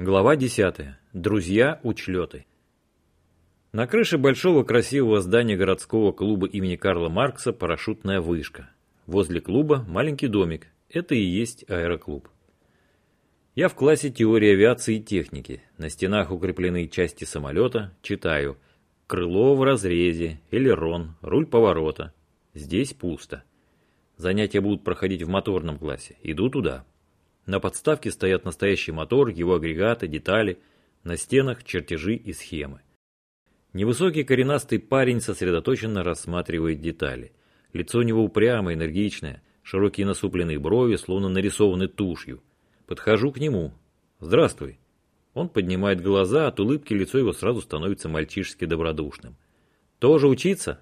Глава 10. Друзья-учлеты. На крыше большого красивого здания городского клуба имени Карла Маркса парашютная вышка. Возле клуба маленький домик. Это и есть аэроклуб. Я в классе теории авиации и техники. На стенах укреплены части самолета. Читаю. Крыло в разрезе, элерон, руль поворота. Здесь пусто. Занятия будут проходить в моторном классе. Иду туда. На подставке стоят настоящий мотор, его агрегаты, детали. На стенах чертежи и схемы. Невысокий коренастый парень сосредоточенно рассматривает детали. Лицо у него упрямое, энергичное, широкие насупленные брови, словно нарисованы тушью. Подхожу к нему. «Здравствуй». Он поднимает глаза, от улыбки лицо его сразу становится мальчишески добродушным. «Тоже учиться?»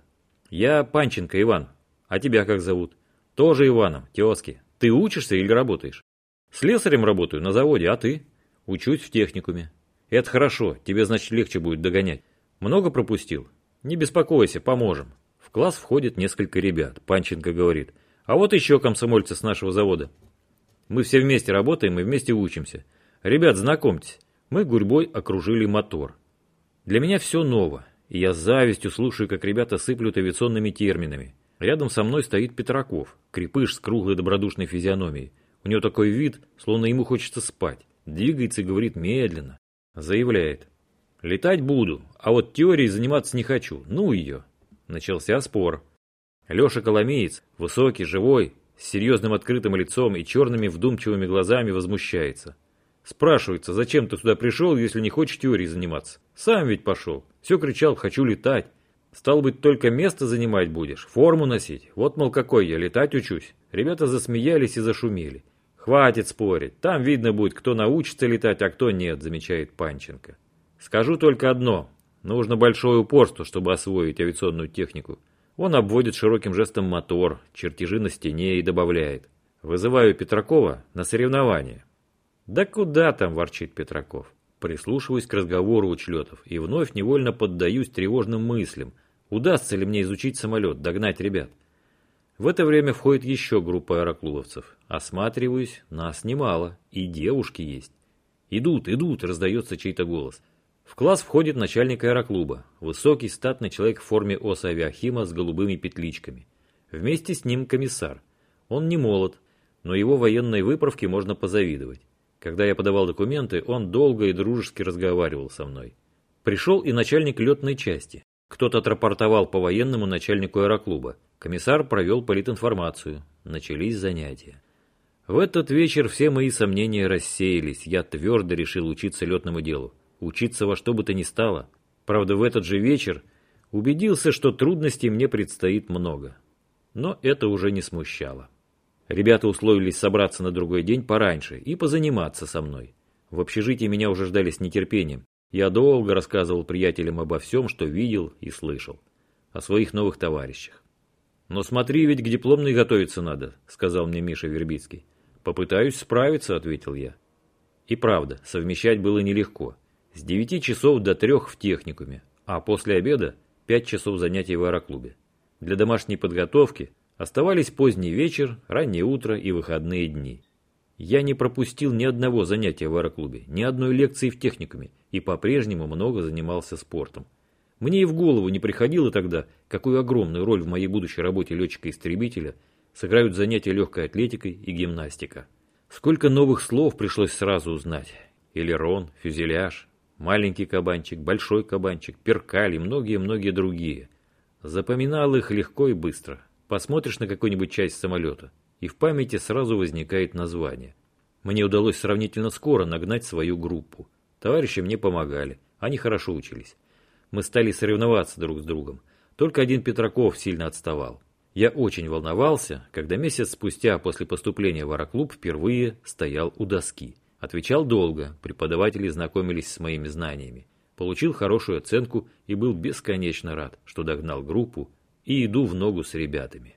«Я Панченко Иван. А тебя как зовут?» «Тоже Иваном, тезки. Ты учишься или работаешь?» Слесарем работаю на заводе, а ты? Учусь в техникуме. Это хорошо, тебе, значит, легче будет догонять. Много пропустил? Не беспокойся, поможем. В класс входит несколько ребят. Панченко говорит, а вот еще комсомольцы с нашего завода. Мы все вместе работаем и вместе учимся. Ребят, знакомьтесь, мы гурьбой окружили мотор. Для меня все ново, и я с завистью слушаю, как ребята сыплют авиационными терминами. Рядом со мной стоит Петраков, крепыш с круглой добродушной физиономией. У него такой вид, словно ему хочется спать. Двигается и говорит медленно. Заявляет. Летать буду, а вот теорией заниматься не хочу. Ну ее. Начался спор. Леша Коломеец, высокий, живой, с серьезным открытым лицом и черными вдумчивыми глазами возмущается. Спрашивается, зачем ты туда пришел, если не хочешь теорией заниматься? Сам ведь пошел. Все кричал, хочу летать. Стал быть, только место занимать будешь, форму носить. Вот, мол, какой я, летать учусь. Ребята засмеялись и зашумели. «Хватит спорить. Там видно будет, кто научится летать, а кто нет», замечает Панченко. «Скажу только одно. Нужно большое упорство, чтобы освоить авиационную технику». Он обводит широким жестом мотор, чертежи на стене и добавляет. «Вызываю Петракова на соревнования». «Да куда там?» – ворчит Петраков. Прислушиваюсь к разговору учлетов и вновь невольно поддаюсь тревожным мыслям. Удастся ли мне изучить самолет, догнать ребят? В это время входит еще группа аэроклубовцев. Осматриваюсь, нас немало, и девушки есть. «Идут, идут!» – раздается чей-то голос. В класс входит начальник аэроклуба, высокий статный человек в форме ОСАвиахима с голубыми петличками. Вместе с ним комиссар. Он не молод, но его военной выправке можно позавидовать. Когда я подавал документы, он долго и дружески разговаривал со мной. Пришел и начальник летной части. Кто-то отрапортовал по военному начальнику аэроклуба. Комиссар провел политинформацию. Начались занятия. В этот вечер все мои сомнения рассеялись. Я твердо решил учиться летному делу. Учиться во что бы то ни стало. Правда, в этот же вечер убедился, что трудностей мне предстоит много. Но это уже не смущало. Ребята условились собраться на другой день пораньше и позаниматься со мной. В общежитии меня уже ждали с нетерпением. Я долго рассказывал приятелям обо всем, что видел и слышал. О своих новых товарищах. «Но смотри, ведь к дипломной готовиться надо», — сказал мне Миша Вербицкий. «Попытаюсь справиться», — ответил я. И правда, совмещать было нелегко. С девяти часов до трех в техникуме, а после обеда пять часов занятий в аэроклубе. Для домашней подготовки оставались поздний вечер, раннее утро и выходные дни. Я не пропустил ни одного занятия в аэроклубе, ни одной лекции в техникуме и по-прежнему много занимался спортом. Мне и в голову не приходило тогда, какую огромную роль в моей будущей работе летчика-истребителя сыграют занятия легкой атлетикой и гимнастика. Сколько новых слов пришлось сразу узнать. Элерон, фюзеляж, маленький кабанчик, большой кабанчик, перкаль и многие-многие другие. Запоминал их легко и быстро. Посмотришь на какую-нибудь часть самолета, и в памяти сразу возникает название. Мне удалось сравнительно скоро нагнать свою группу. Товарищи мне помогали, они хорошо учились. Мы стали соревноваться друг с другом. Только один Петраков сильно отставал. Я очень волновался, когда месяц спустя после поступления в аэроклуб впервые стоял у доски. Отвечал долго, преподаватели знакомились с моими знаниями. Получил хорошую оценку и был бесконечно рад, что догнал группу и иду в ногу с ребятами.